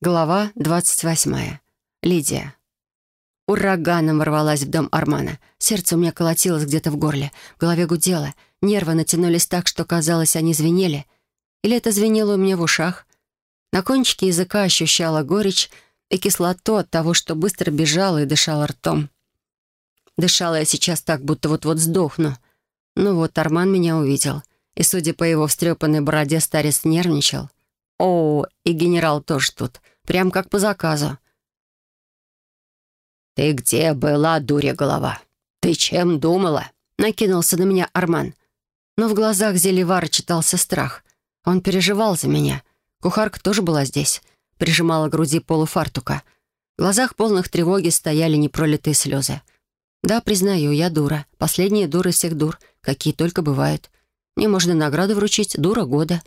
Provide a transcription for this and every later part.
Глава 28. Лидия. Ураганом ворвалась в дом Армана. Сердце у меня колотилось где-то в горле, в голове гудело. Нервы натянулись так, что, казалось, они звенели. Или это звенело у меня в ушах? На кончике языка ощущала горечь и кислоту от того, что быстро бежала и дышала ртом. Дышала я сейчас так, будто вот-вот сдохну. Ну вот, Арман меня увидел. И, судя по его встрепанной бороде, старец нервничал. О, и генерал тоже тут. Прям как по заказу. «Ты где была, дуря голова? Ты чем думала?» Накинулся на меня Арман. Но в глазах Зеливара читался страх. Он переживал за меня. Кухарка тоже была здесь. Прижимала к груди полуфартука. В глазах полных тревоги стояли непролитые слезы. Да, признаю, я дура. Последняя дура всех дур, какие только бывают. Мне можно награду вручить «Дура года».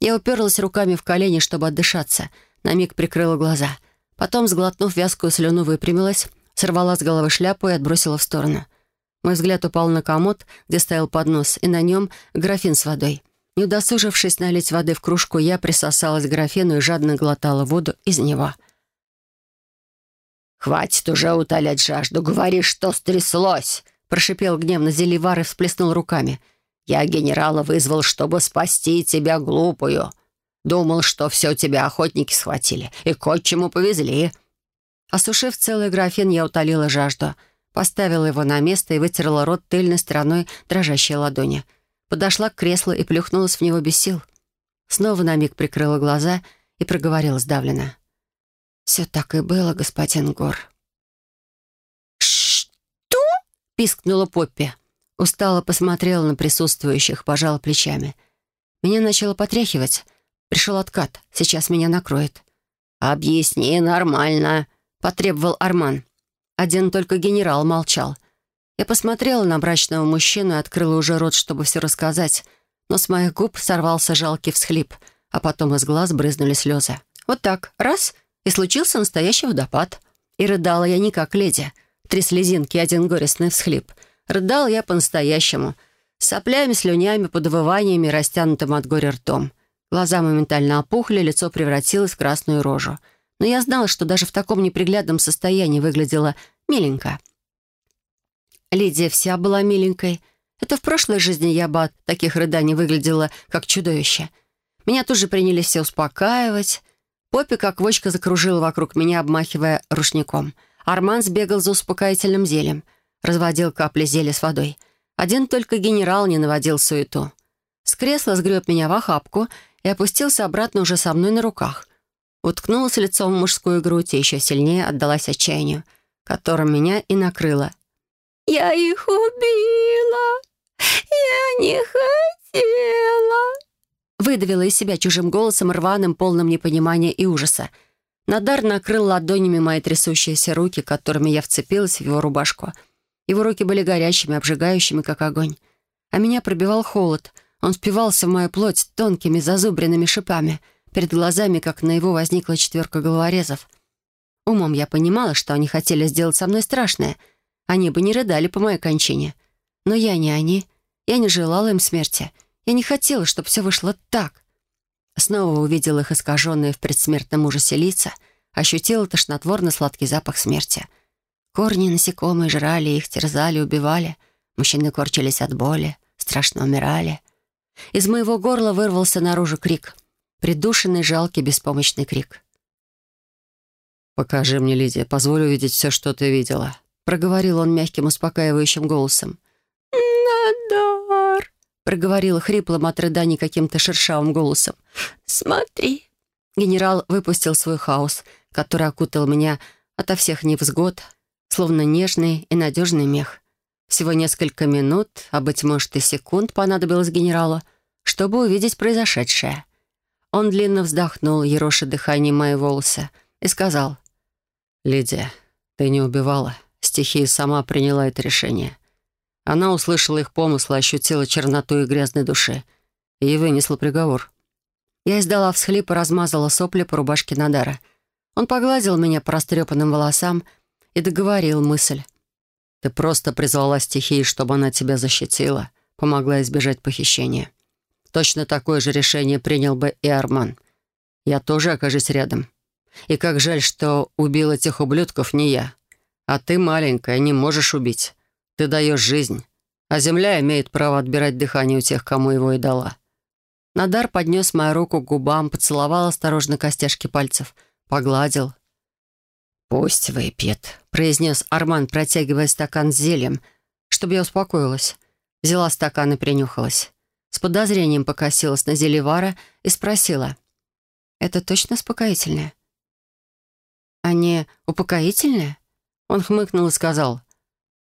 Я уперлась руками в колени, чтобы отдышаться. На миг прикрыла глаза. Потом, сглотнув вязкую слюну, выпрямилась, сорвала с головы шляпу и отбросила в сторону. Мой взгляд упал на комод, где стоял поднос, и на нем графин с водой. Не удосужившись налить воды в кружку, я присосалась к графину и жадно глотала воду из него. «Хватит уже утолять жажду. Говори, что стряслось!» Прошипел гневно Зеливар и всплеснул руками — я генерала вызвал, чтобы спасти тебя, глупую. Думал, что все тебя охотники схватили и к отчему повезли». Осушив целый графин, я утолила жажду. Поставила его на место и вытерла рот тыльной стороной дрожащей ладони. Подошла к креслу и плюхнулась в него без сил. Снова на миг прикрыла глаза и проговорила сдавленно. «Все так и было, господин Гор». «Что?» — пискнула Поппи. Устало посмотрела на присутствующих, пожала плечами. Меня начало потряхивать. Пришел откат. Сейчас меня накроет. «Объясни нормально», — потребовал Арман. Один только генерал молчал. Я посмотрела на брачного мужчину и открыла уже рот, чтобы все рассказать, но с моих губ сорвался жалкий всхлип, а потом из глаз брызнули слезы. Вот так, раз, и случился настоящий водопад. И рыдала я не как леди. Три слезинки, один горестный всхлип — Рыдал я по-настоящему. Соплями, слюнями, подвываниями, растянутым от горя ртом. Глаза моментально опухли, лицо превратилось в красную рожу. Но я знала, что даже в таком неприглядном состоянии выглядела миленько. Лидия вся была миленькой. Это в прошлой жизни я бы от таких рыданий выглядела как чудовище. Меня тут же принялись все успокаивать. Поппи, как вочка, закружила вокруг меня, обмахивая рушником. Арман сбегал за успокоительным зельем — разводил капли зелья с водой. Один только генерал не наводил суету. С кресла сгреб меня в охапку и опустился обратно уже со мной на руках. Уткнулась лицом в мужскую грудь и еще сильнее отдалась отчаянию, которым меня и накрыло. «Я их убила! Я не хотела!» Выдавила из себя чужим голосом, рваным, полным непонимания и ужаса. Надар накрыл ладонями мои трясущиеся руки, которыми я вцепилась в его рубашку — его руки были горячими, обжигающими, как огонь. А меня пробивал холод. Он впивался в мою плоть тонкими зазубренными шипами. Перед глазами, как на его возникла четверка головорезов. Умом я понимала, что они хотели сделать со мной страшное. Они бы не рыдали по моей кончине. Но я не они. Я не желала им смерти. Я не хотела, чтобы все вышло так. Снова увидела их искаженные в предсмертном ужасе лица, ощутила тошнотворно-сладкий запах смерти — Корни насекомые жрали их, терзали, убивали. Мужчины корчились от боли, страшно умирали. Из моего горла вырвался наружу крик. Придушенный, жалкий, беспомощный крик. «Покажи мне, Лидия, позволь увидеть все, что ты видела», — проговорил он мягким, успокаивающим голосом. «Надар», — проговорила хриплым от рыданий каким-то шершавым голосом. «Смотри». Генерал выпустил свой хаос, который окутал меня ото всех невзгод, словно нежный и надежный мех. Всего несколько минут, а, быть может, и секунд понадобилось генералу, чтобы увидеть произошедшее. Он длинно вздохнул, ероша дыхание мои волосы, и сказал, «Лидия, ты не убивала. Стихия сама приняла это решение. Она услышала их помыслы, ощутила черноту и грязной души и вынесла приговор». Я издала всхлип и размазала сопли по рубашке Надара. Он погладил меня по растрепанным волосам и договорил мысль. «Ты просто призвала стихии, чтобы она тебя защитила, помогла избежать похищения. Точно такое же решение принял бы и Арман. Я тоже окажусь рядом. И как жаль, что убил этих ублюдков не я. А ты маленькая, не можешь убить. Ты даешь жизнь. А земля имеет право отбирать дыхание у тех, кому его и дала». Надар поднес мою руку к губам, поцеловал осторожно костяшки пальцев, погладил. «Пусть выпьет», — произнес Арман, протягивая стакан с зельем, чтобы я успокоилась. Взяла стакан и принюхалась. С подозрением покосилась на зелевара и спросила. «Это точно успокоительное?» «А не упокоительное?» Он хмыкнул и сказал.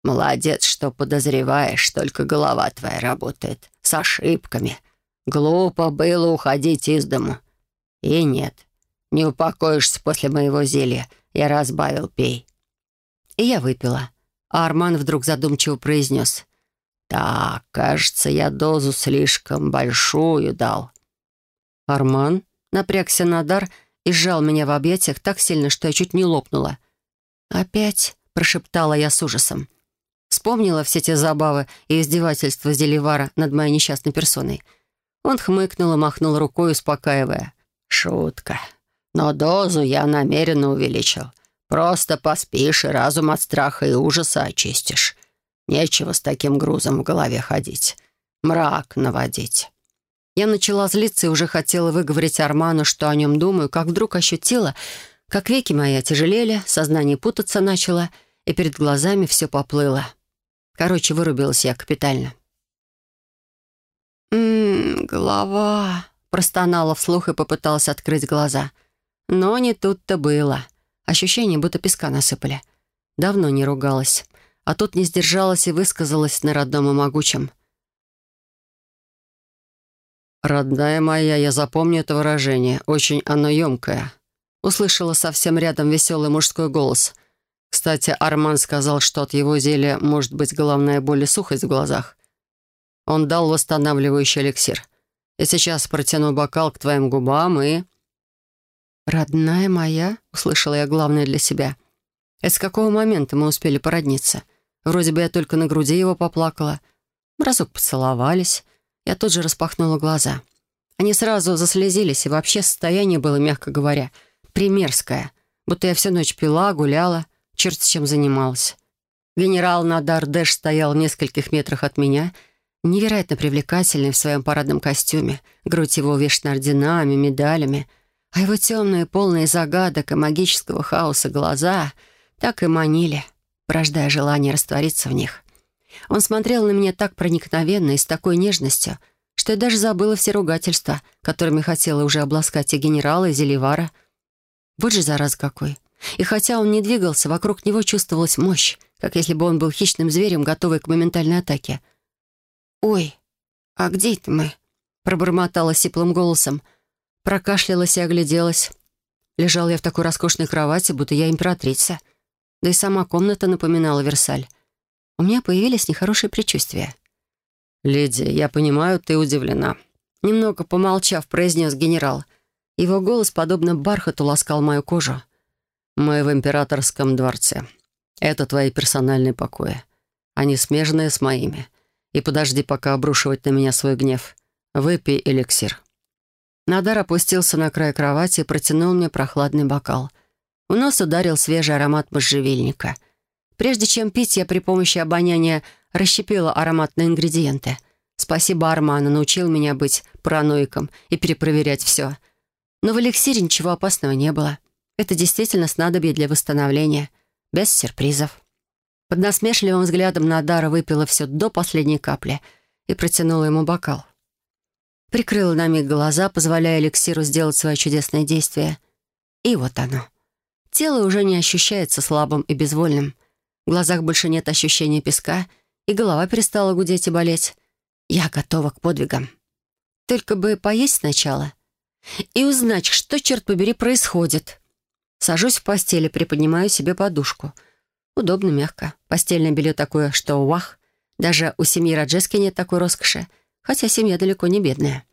«Молодец, что подозреваешь, только голова твоя работает. С ошибками. Глупо было уходить из дому. И нет, не упокоишься после моего зелья. Я разбавил, пей». И я выпила. А Арман вдруг задумчиво произнес. «Так, кажется, я дозу слишком большую дал». «Арман?» — напрягся Надар и сжал меня в объятиях так сильно, что я чуть не лопнула. «Опять?» — прошептала я с ужасом. Вспомнила все те забавы и издевательства Зеливара над моей несчастной персоной. Он хмыкнул и махнул рукой, успокаивая. «Шутка. Но дозу я намеренно увеличил. Просто поспишь и разум от страха и ужаса очистишь. Нечего с таким грузом в голове ходить. Мрак наводить». Я начала злиться и уже хотела выговорить Арману, что о нем думаю, как вдруг ощутила, как веки мои отяжелели, сознание путаться начало, и перед глазами все поплыло. Короче, вырубилась я капитально. «М-м, голова», — простонала вслух и попыталась открыть глаза. Но не тут-то было. Ощущение, будто песка насыпали. Давно не ругалась а тут не сдержалась и высказалась на родном и могучем. «Родная моя, я запомню это выражение. Очень оно емкое». Услышала совсем рядом веселый мужской голос. Кстати, Арман сказал, что от его зелья может быть головная боль и сухость в глазах. Он дал восстанавливающий эликсир. Я сейчас протяну бокал к твоим губам и... «Родная моя?» — услышала я главное для себя. «Это с какого момента мы успели породниться?» Вроде бы я только на груди его поплакала. Разок поцеловались. Я тут же распахнула глаза. Они сразу заслезились, и вообще состояние было, мягко говоря, примерское. Будто я всю ночь пила, гуляла, черт с чем занималась. Генерал Надар Дэш стоял в нескольких метрах от меня, невероятно привлекательный в своем парадном костюме. Грудь его увешана орденами, медалями. А его темные, полные загадок и магического хаоса глаза так и манили — порождая желание раствориться в них. Он смотрел на меня так проникновенно и с такой нежностью, что я даже забыла все ругательства, которыми хотела уже обласкать и генерала, и Зеливара. Вот же зараз какой. И хотя он не двигался, вокруг него чувствовалась мощь, как если бы он был хищным зверем, готовый к моментальной атаке. «Ой, а где это мы?» пробормотала сиплым голосом. Прокашлялась и огляделась. Лежал я в такой роскошной кровати, будто я императрица — да и сама комната напоминала Версаль. У меня появились нехорошие предчувствия. «Леди, я понимаю, ты удивлена». Немного помолчав, произнес генерал. Его голос, подобно бархату, ласкал мою кожу. «Мы в императорском дворце. Это твои персональные покои. Они смежные с моими. И подожди пока обрушивать на меня свой гнев. Выпей эликсир». Надар опустился на край кровати и протянул мне прохладный бокал — в нос ударил свежий аромат можжевельника. Прежде чем пить, я при помощи обоняния расщепила аромат на ингредиенты. Спасибо Арману, научил меня быть параноиком и перепроверять все. Но в эликсире ничего опасного не было. Это действительно снадобье для восстановления. Без сюрпризов. Под насмешливым взглядом Надара выпила все до последней капли и протянула ему бокал. Прикрыла на миг глаза, позволяя эликсиру сделать свое чудесное действие. И вот оно. Тело уже не ощущается слабым и безвольным. В глазах больше нет ощущения песка, и голова перестала гудеть и болеть. Я готова к подвигам. Только бы поесть сначала и узнать, что, черт побери, происходит. Сажусь в постели, приподнимаю себе подушку. Удобно, мягко. Постельное белье такое, что вах. Даже у семьи Раджески нет такой роскоши, хотя семья далеко не бедная.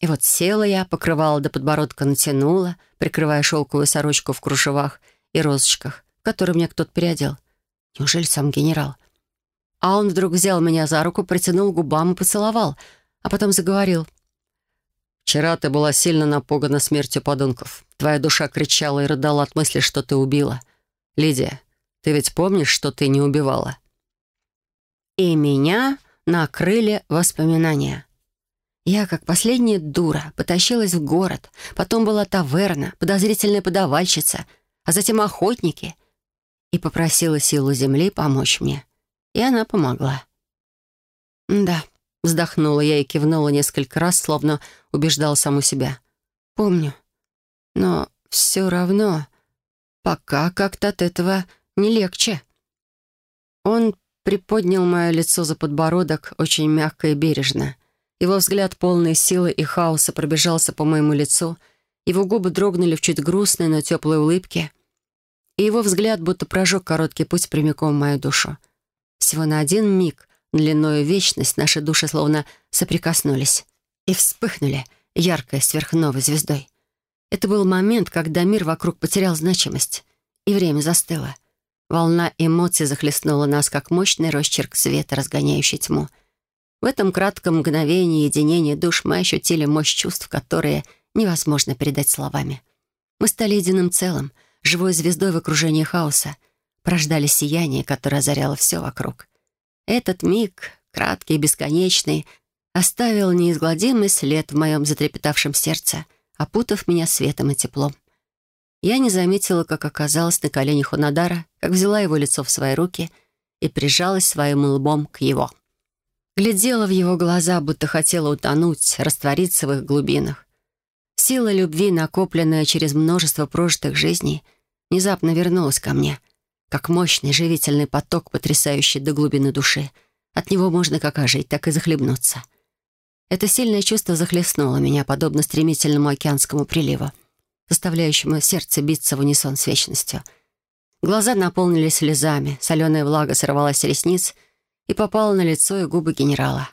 И вот села я, покрывала до подбородка натянула, прикрывая шелковую сорочку в кружевах и розочках, которые мне кто-то переодел. Неужели сам генерал? А он вдруг взял меня за руку, притянул губам и поцеловал, а потом заговорил. Вчера ты была сильно напугана смертью подонков. Твоя душа кричала и рыдала от мысли, что ты убила. Лидия, ты ведь помнишь, что ты не убивала?» И меня накрыли воспоминания. Я, как последняя дура, потащилась в город. Потом была таверна, подозрительная подавальщица, а затем охотники. И попросила силу земли помочь мне. И она помогла. Да, вздохнула я и кивнула несколько раз, словно убеждала саму себя. Помню. Но все равно пока как-то от этого не легче. Он приподнял мое лицо за подбородок очень мягко и бережно. Его взгляд, полный силы и хаоса, пробежался по моему лицу. Его губы дрогнули в чуть грустной, но теплой улыбке. И его взгляд будто прожег короткий путь прямиком в мою душу. Всего на один миг, длиною вечность, наши души словно соприкоснулись и вспыхнули яркой сверхновой звездой. Это был момент, когда мир вокруг потерял значимость, и время застыло. Волна эмоций захлестнула нас, как мощный росчерк света, разгоняющий тьму. В этом кратком мгновении единения душ мы ощутили мощь чувств, которые невозможно передать словами. Мы стали единым целым, живой звездой в окружении хаоса, порождали сияние, которое озаряло все вокруг. Этот миг, краткий и бесконечный, оставил неизгладимый след в моем затрепетавшем сердце, опутав меня светом и теплом. Я не заметила, как оказалась на коленях у Надара, как взяла его лицо в свои руки и прижалась своим лбом к его. Глядела в его глаза, будто хотела утонуть, раствориться в их глубинах. Сила любви, накопленная через множество прожитых жизней, внезапно вернулась ко мне, как мощный живительный поток, потрясающий до глубины души. От него можно как ожить, так и захлебнуться. Это сильное чувство захлестнуло меня, подобно стремительному океанскому приливу заставляющему сердце биться в унисон с вечностью. Глаза наполнились слезами, соленая влага сорвалась с ресниц и попала на лицо и губы генерала.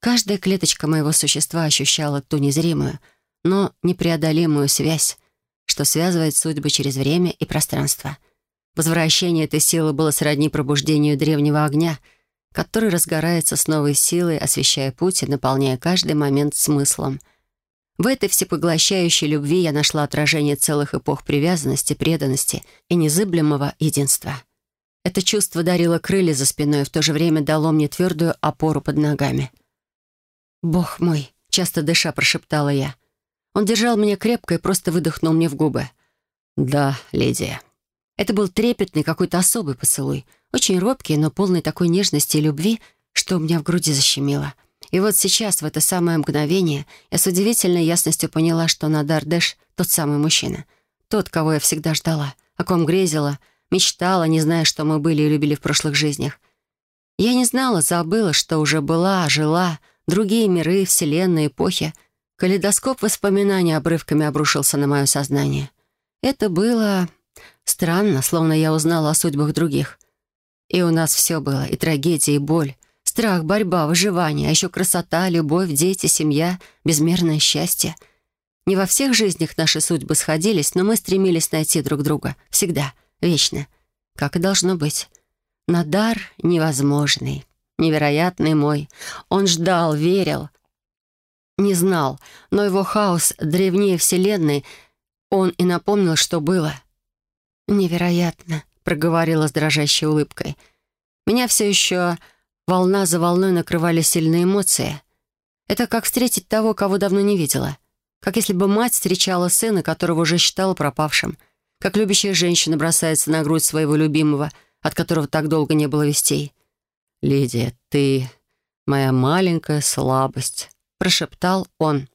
Каждая клеточка моего существа ощущала ту незримую, но непреодолимую связь, что связывает судьбы через время и пространство. Возвращение этой силы было сродни пробуждению древнего огня, который разгорается с новой силой, освещая путь и наполняя каждый момент смыслом — в этой всепоглощающей любви я нашла отражение целых эпох привязанности, преданности и незыблемого единства. Это чувство дарило крылья за спиной и в то же время дало мне твердую опору под ногами. «Бог мой!» — часто дыша прошептала я. Он держал меня крепко и просто выдохнул мне в губы. «Да, Лидия». Это был трепетный, какой-то особый поцелуй. Очень робкий, но полный такой нежности и любви, что у меня в груди защемило — и вот сейчас, в это самое мгновение, я с удивительной ясностью поняла, что Надар Дэш — тот самый мужчина. Тот, кого я всегда ждала, о ком грезила, мечтала, не зная, что мы были и любили в прошлых жизнях. Я не знала, забыла, что уже была, жила, другие миры, вселенные, эпохи. Калейдоскоп воспоминаний обрывками обрушился на мое сознание. Это было странно, словно я узнала о судьбах других. И у нас все было, и трагедия, и боль, Страх, борьба, выживание, а еще красота, любовь, дети, семья, безмерное счастье. Не во всех жизнях наши судьбы сходились, но мы стремились найти друг друга. Всегда, вечно. Как и должно быть. Надар невозможный, невероятный мой. Он ждал, верил. Не знал, но его хаос древнее Вселенной, он и напомнил, что было. «Невероятно», — проговорила с дрожащей улыбкой. «Меня все еще Волна за волной накрывали сильные эмоции. Это как встретить того, кого давно не видела. Как если бы мать встречала сына, которого уже считала пропавшим. Как любящая женщина бросается на грудь своего любимого, от которого так долго не было вестей. «Лидия, ты моя маленькая слабость», — прошептал он.